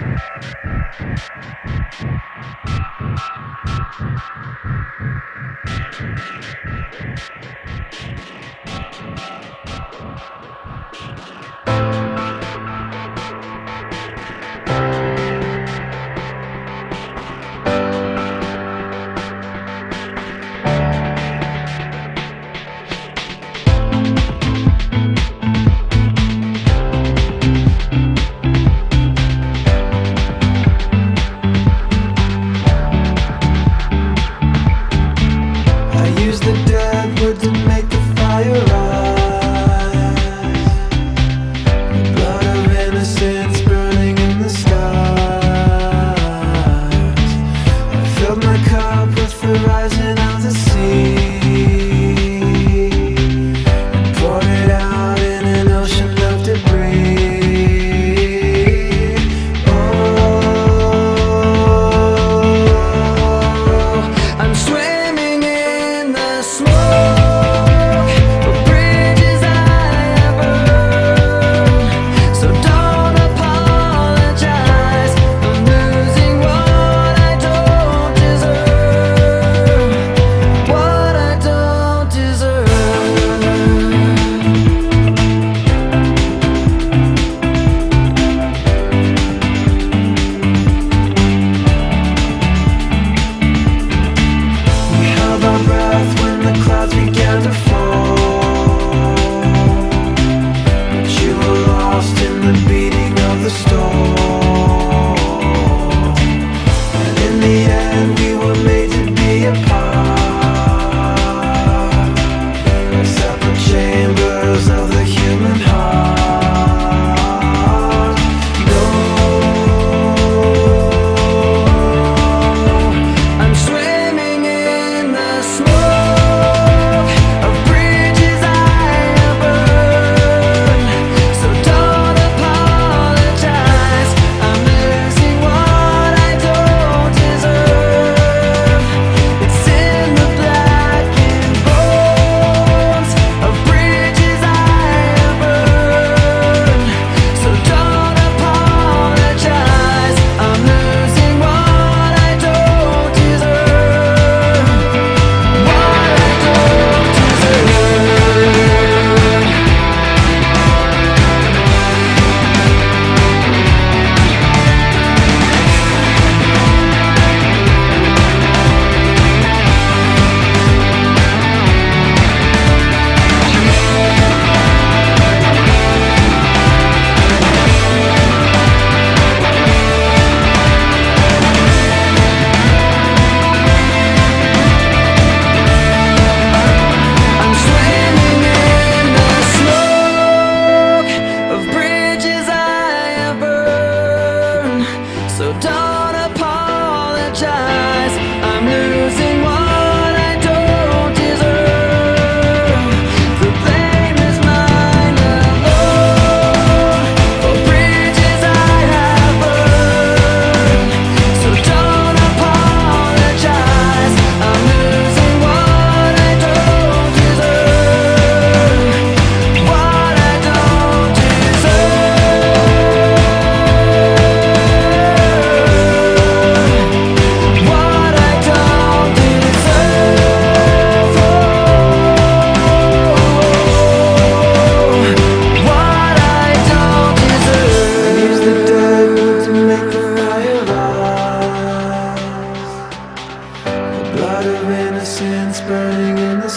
I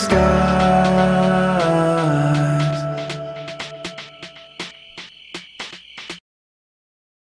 rise.